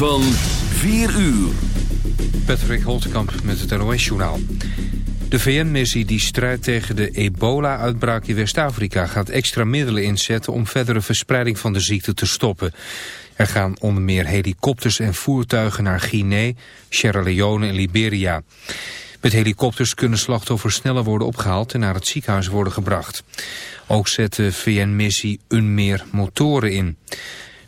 Van 4 uur. Patrick Holtkamp met het NOS-journaal. De VN-missie die strijdt tegen de ebola-uitbraak in West-Afrika... gaat extra middelen inzetten om verdere verspreiding van de ziekte te stoppen. Er gaan onder meer helikopters en voertuigen naar Guinea, Sierra Leone en Liberia. Met helikopters kunnen slachtoffers sneller worden opgehaald... en naar het ziekenhuis worden gebracht. Ook zet de VN-missie een meer motoren in...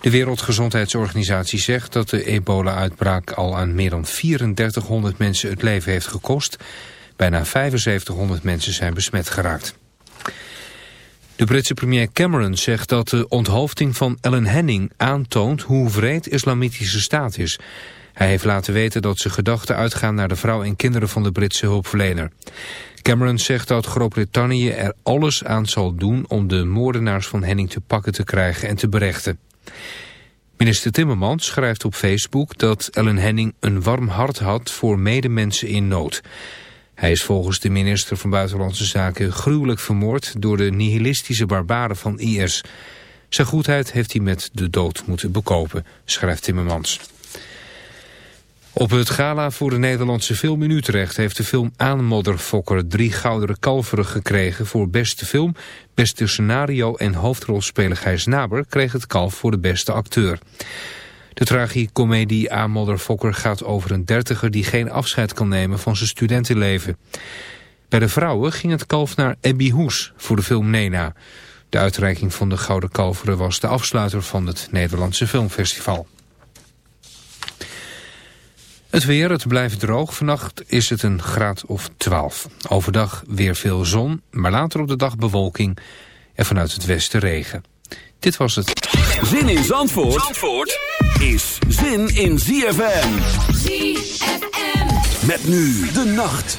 De Wereldgezondheidsorganisatie zegt dat de ebola-uitbraak al aan meer dan 3400 mensen het leven heeft gekost. Bijna 7500 mensen zijn besmet geraakt. De Britse premier Cameron zegt dat de onthoofding van Ellen Henning aantoont hoe wreed islamitische staat is. Hij heeft laten weten dat ze gedachten uitgaan naar de vrouw en kinderen van de Britse hulpverlener. Cameron zegt dat Groot-Brittannië er alles aan zal doen om de moordenaars van Henning te pakken te krijgen en te berechten. Minister Timmermans schrijft op Facebook dat Ellen Henning een warm hart had voor medemensen in nood. Hij is volgens de minister van Buitenlandse Zaken gruwelijk vermoord door de nihilistische barbaren van IS. Zijn goedheid heeft hij met de dood moeten bekopen, schrijft Timmermans. Op het gala voor de Nederlandse film in Utrecht heeft de film Aanmodderfokker drie gouderen kalveren gekregen voor beste film, beste scenario en hoofdrolspeler Gijs Naber kreeg het kalf voor de beste acteur. De tragicomedie Aanmodderfokker gaat over een dertiger die geen afscheid kan nemen van zijn studentenleven. Bij de vrouwen ging het kalf naar Abby Hoes voor de film Nena. De uitreiking van de Gouden Kalveren was de afsluiter van het Nederlandse Filmfestival. Het weer, het blijft droog. Vannacht is het een graad of 12. Overdag weer veel zon, maar later op de dag bewolking en vanuit het westen regen. Dit was het. Zin in Zandvoort, Zandvoort is zin in ZFM. ZFM. Met nu de nacht.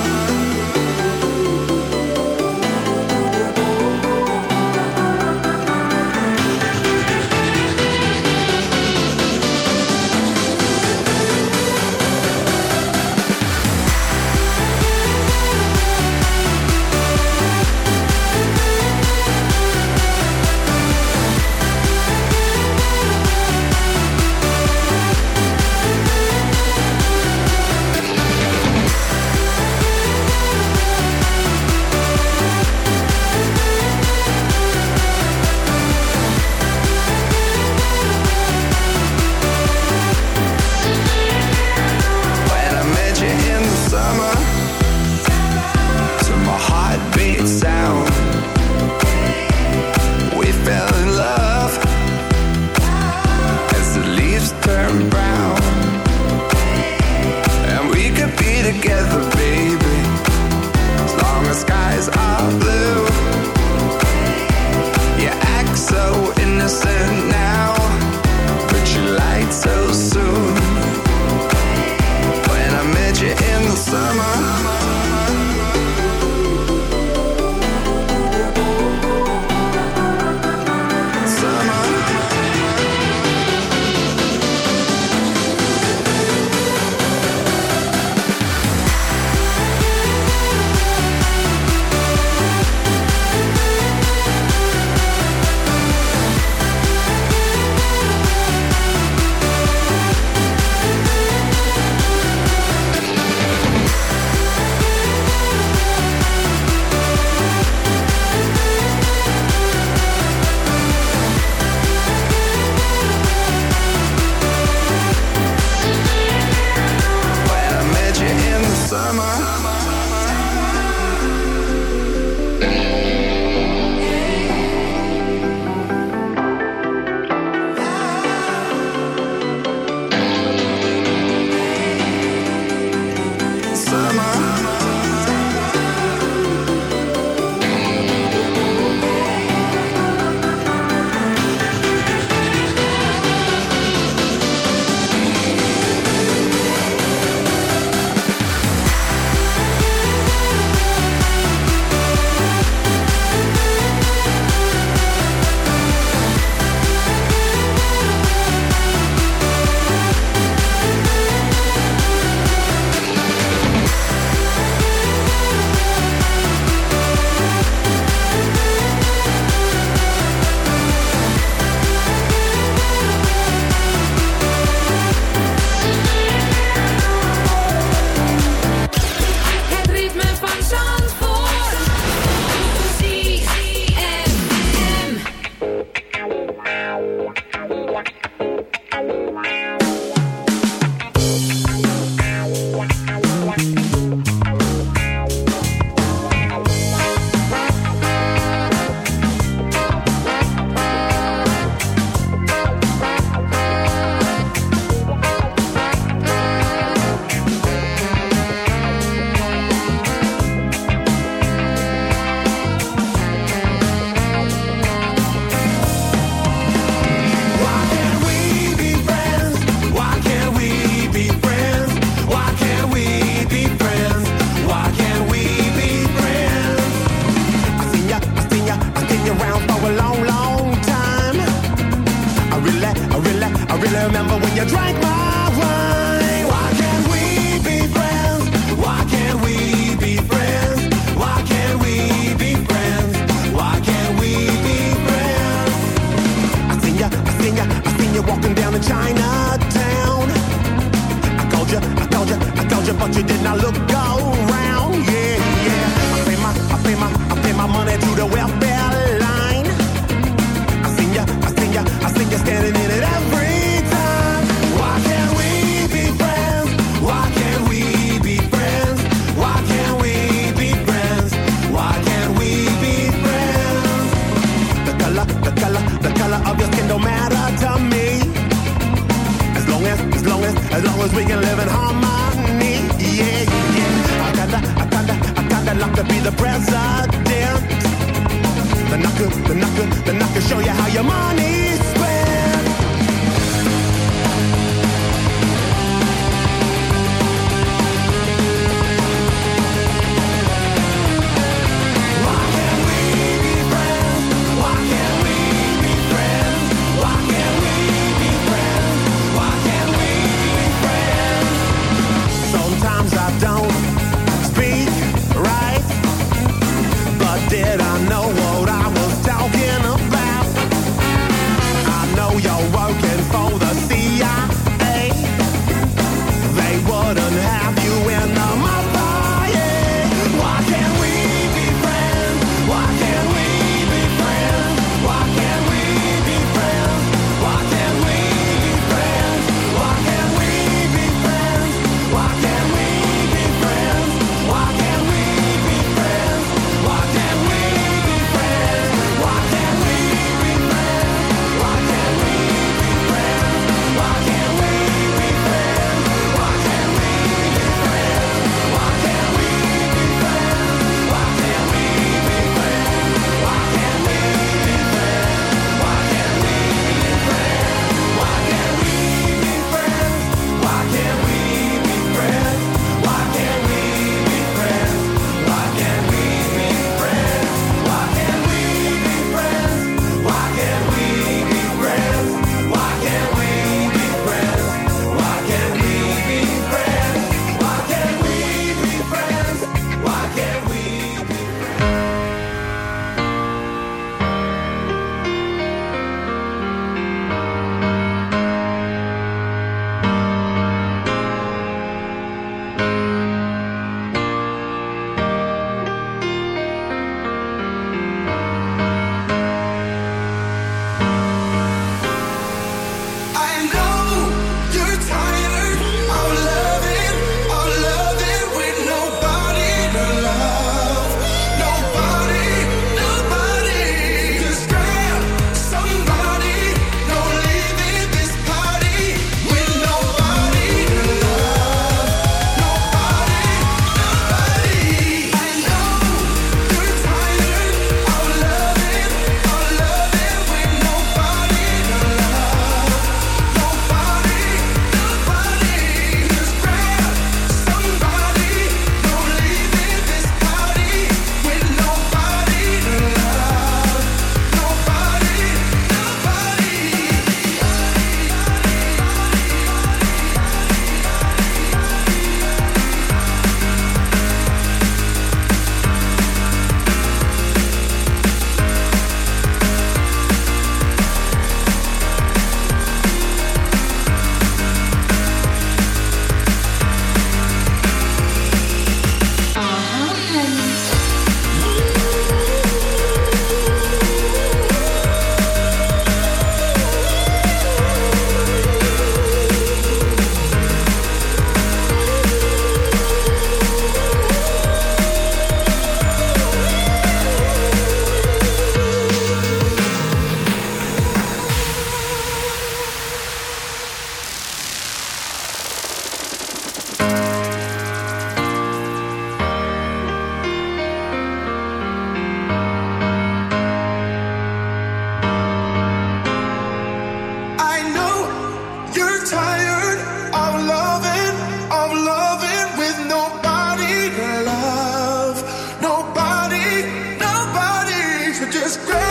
Het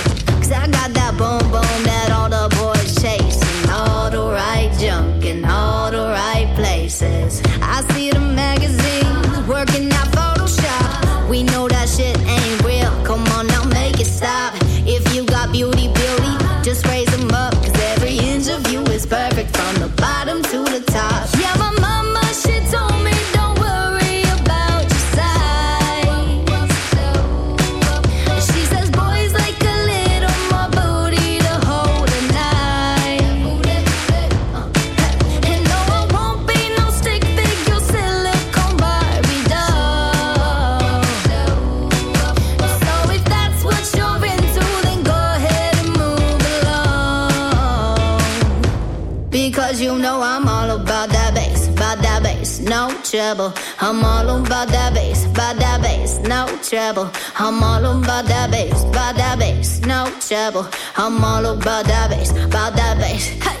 treble. I'm all about that bass, by that bass, no treble. I'm all about that bass, by that bass, no treble. I'm all about that bass, by that bass. Hey.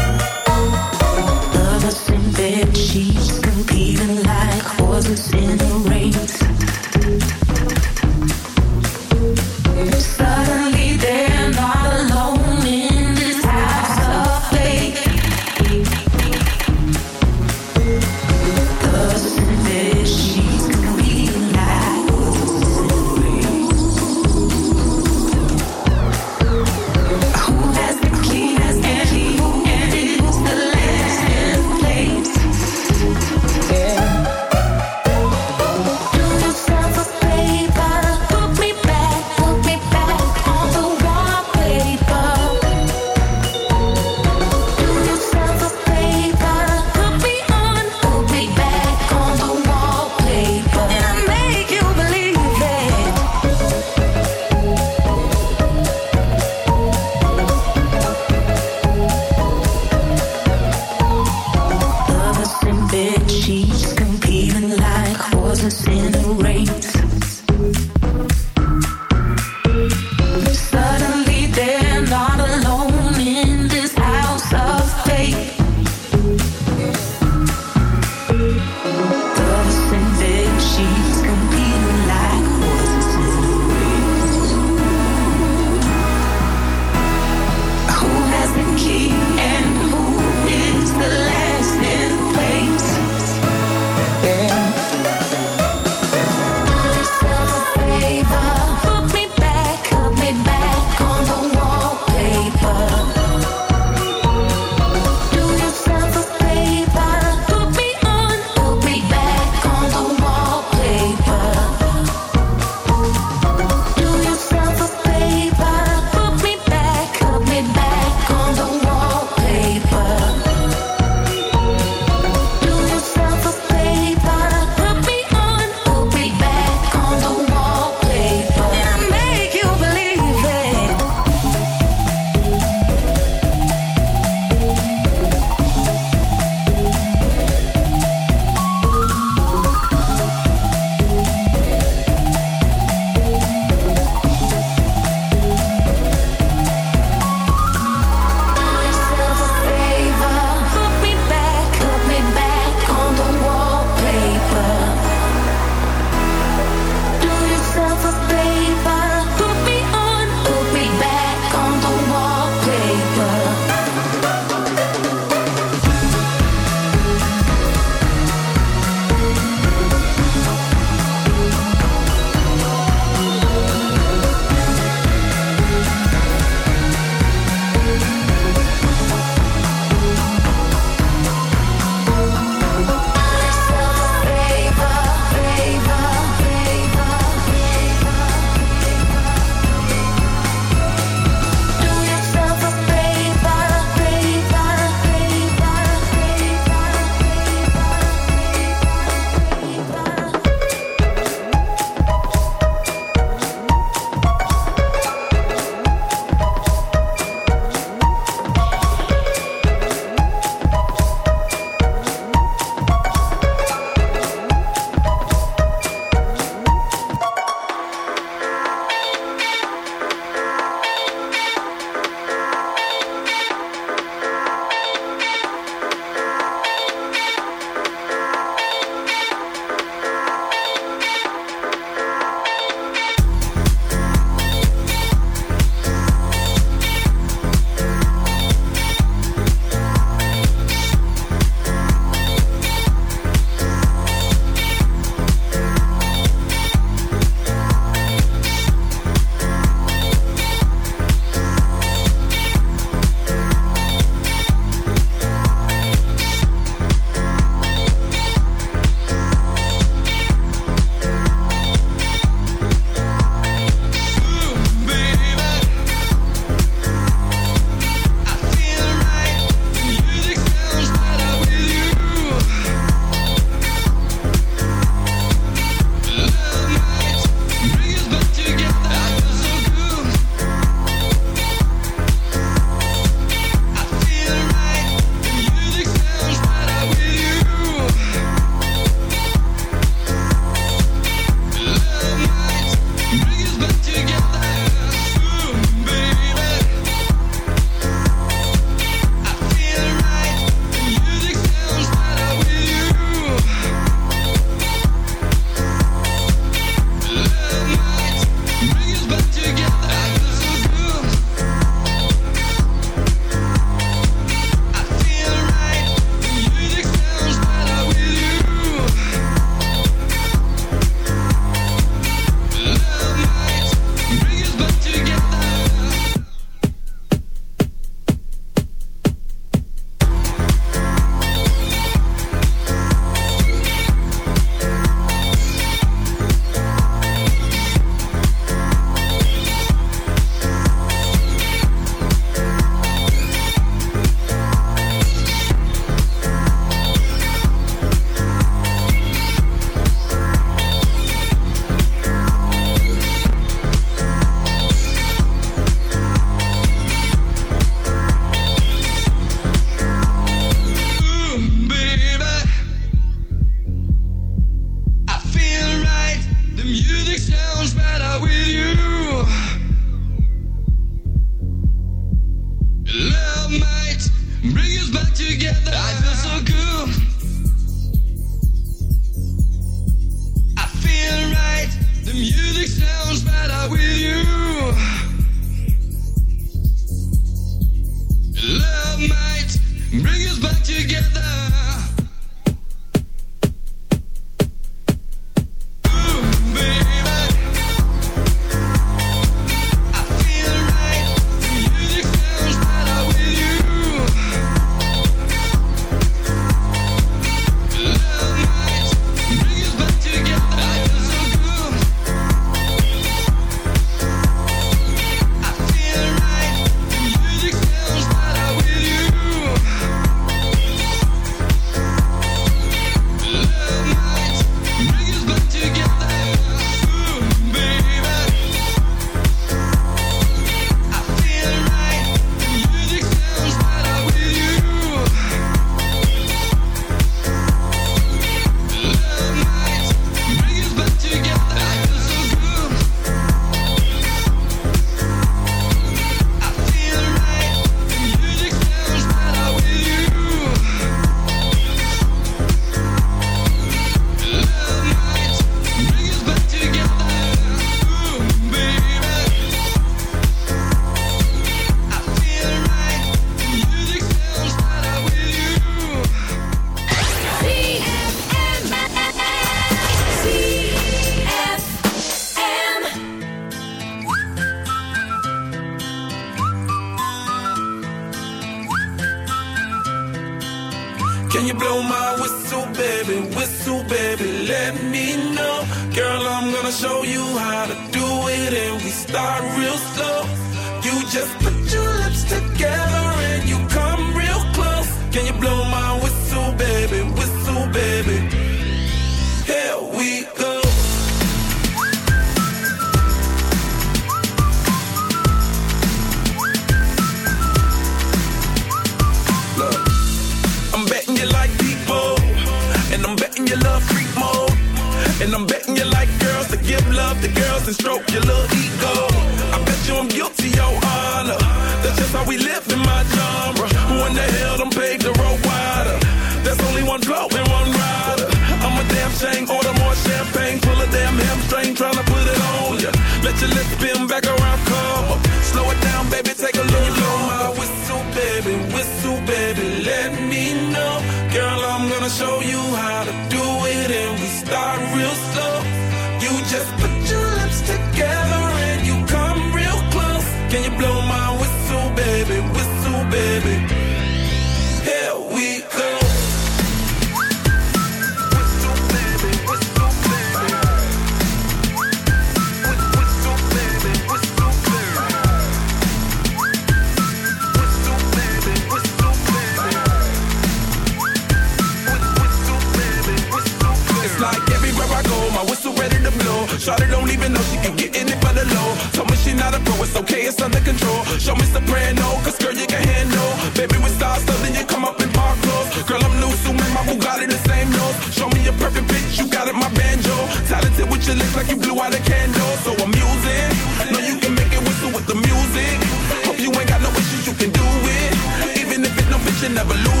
even though she can get in it for the low. Told me she not a pro, it's okay, it's under control. Show me soprano, cause girl, you can handle. Baby, we start something, then you come up in park clothes. Girl, I'm loose, so my Bugatti the same nose. Show me a perfect pitch, you got it, my banjo. Talented with your lips like you blew out a candle. So I'm using, know you can make it whistle with the music. Hope you ain't got no issues, you can do it. Even if it no bitch, you never lose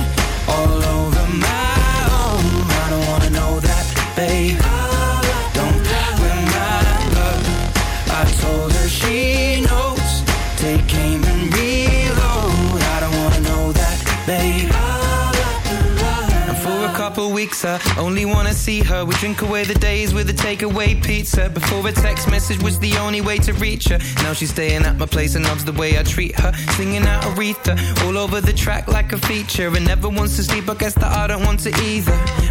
I only wanna see her. We drink away the days with a takeaway pizza. Before a text message was the only way to reach her. Now she's staying at my place and loves the way I treat her. Singing out Aretha all over the track like a feature. And never wants to sleep, I guess that I don't want to either.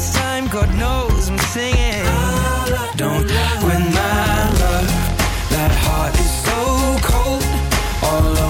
this time, God knows I'm singing. Don't win my love. That heart is so cold. All over